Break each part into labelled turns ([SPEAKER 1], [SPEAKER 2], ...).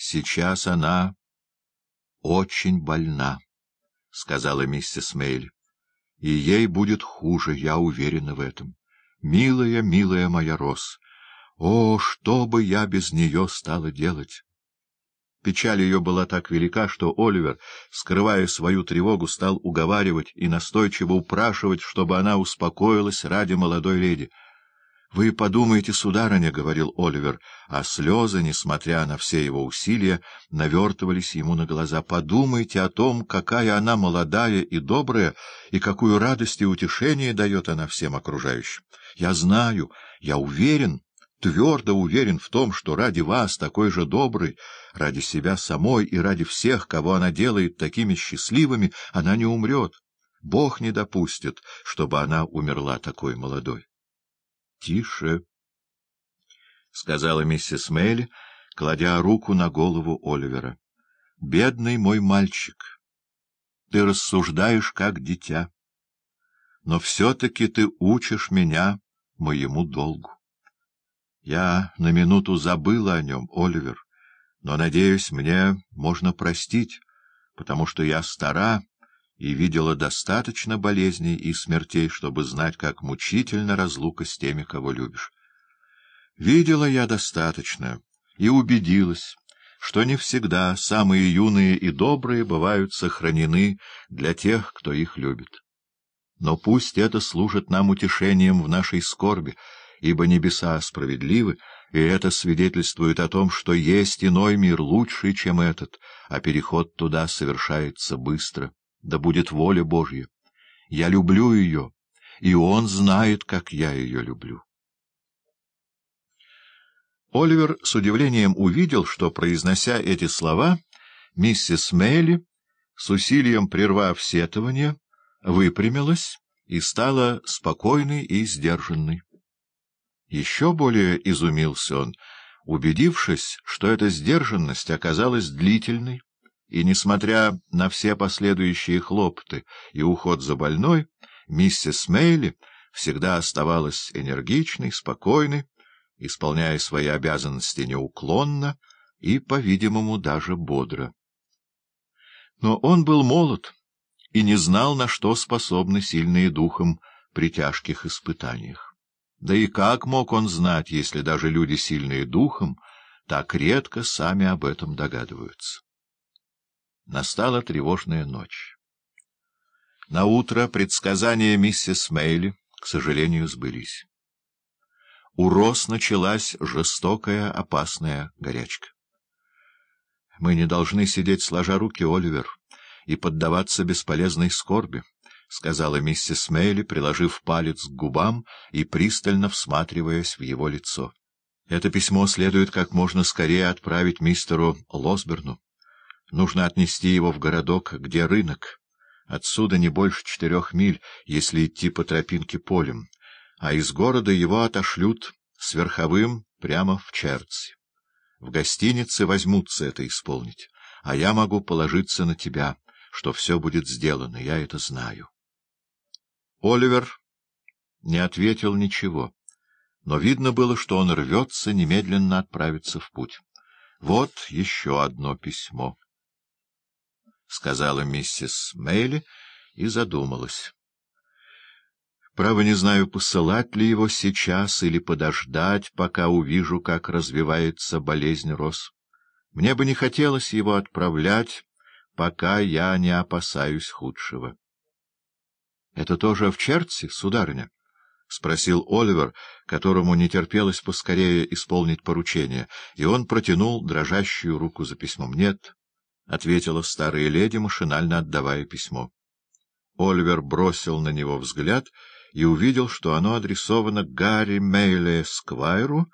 [SPEAKER 1] Сейчас она очень больна, — сказала миссис Мейли. — И ей будет хуже, я уверена в этом. Милая, милая моя Рос, о, что бы я без нее стала делать! Печаль ее была так велика, что Оливер, скрывая свою тревогу, стал уговаривать и настойчиво упрашивать, чтобы она успокоилась ради молодой леди. — Вы подумайте, сударыня, — говорил Оливер, а слезы, несмотря на все его усилия, навертывались ему на глаза. — Подумайте о том, какая она молодая и добрая, и какую радость и утешение дает она всем окружающим. Я знаю, я уверен, твердо уверен в том, что ради вас, такой же добрый, ради себя самой и ради всех, кого она делает такими счастливыми, она не умрет. Бог не допустит, чтобы она умерла такой молодой. — Тише, — сказала миссис Мейли, кладя руку на голову Оливера. — Бедный мой мальчик, ты рассуждаешь как дитя, но все-таки ты учишь меня моему долгу. Я на минуту забыла о нем, Оливер, но, надеюсь, мне можно простить, потому что я стара и видела достаточно болезней и смертей, чтобы знать, как мучительно разлука с теми, кого любишь. Видела я достаточно и убедилась, что не всегда самые юные и добрые бывают сохранены для тех, кто их любит. Но пусть это служит нам утешением в нашей скорби, ибо небеса справедливы, и это свидетельствует о том, что есть иной мир лучший, чем этот, а переход туда совершается быстро да будет воля Божья. Я люблю ее, и он знает, как я ее люблю. Оливер с удивлением увидел, что, произнося эти слова, миссис Мейли, с усилием прервав сетование, выпрямилась и стала спокойной и сдержанной. Еще более изумился он, убедившись, что эта сдержанность оказалась длительной, и, несмотря на все последующие хлопоты и уход за больной, миссис Мейли всегда оставалась энергичной, спокойной, исполняя свои обязанности неуклонно и, по-видимому, даже бодро. Но он был молод и не знал, на что способны сильные духом при тяжких испытаниях. Да и как мог он знать, если даже люди, сильные духом, так редко сами об этом догадываются? Настала тревожная ночь. На утро предсказания миссис Мейли, к сожалению, сбылись. У Рос началась жестокая, опасная горячка. — Мы не должны сидеть сложа руки, Оливер, и поддаваться бесполезной скорби, — сказала миссис Мейли, приложив палец к губам и пристально всматриваясь в его лицо. — Это письмо следует как можно скорее отправить мистеру Лосберну. Нужно отнести его в городок, где рынок. Отсюда не больше четырех миль, если идти по тропинке полем, а из города его отошлют с верховым прямо в Черци. В гостинице возьмутся это исполнить, а я могу положиться на тебя, что все будет сделано, я это знаю. Оливер не ответил ничего, но видно было, что он рвется немедленно отправиться в путь. Вот еще одно письмо. — сказала миссис Мейли и задумалась. Право не знаю, посылать ли его сейчас или подождать, пока увижу, как развивается болезнь Рос. Мне бы не хотелось его отправлять, пока я не опасаюсь худшего. — Это тоже в Черце, сударыня? — спросил Оливер, которому не терпелось поскорее исполнить поручение, и он протянул дрожащую руку за письмом. — Нет. — ответила старая леди, машинально отдавая письмо. Оливер бросил на него взгляд и увидел, что оно адресовано Гарри Мейле Сквайру,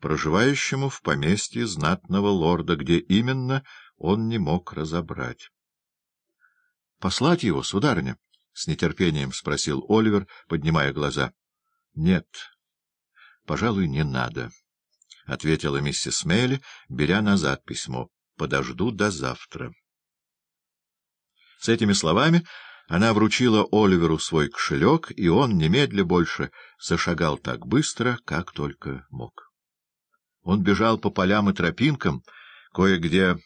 [SPEAKER 1] проживающему в поместье знатного лорда, где именно он не мог разобрать. — Послать его, сударыня? — с нетерпением спросил Оливер, поднимая глаза. — Нет, пожалуй, не надо, — ответила миссис Мейли, беря назад письмо подожду до завтра. С этими словами она вручила Оливеру свой кошелек, и он, немедля больше, зашагал так быстро, как только мог. Он бежал по полям и тропинкам, кое-где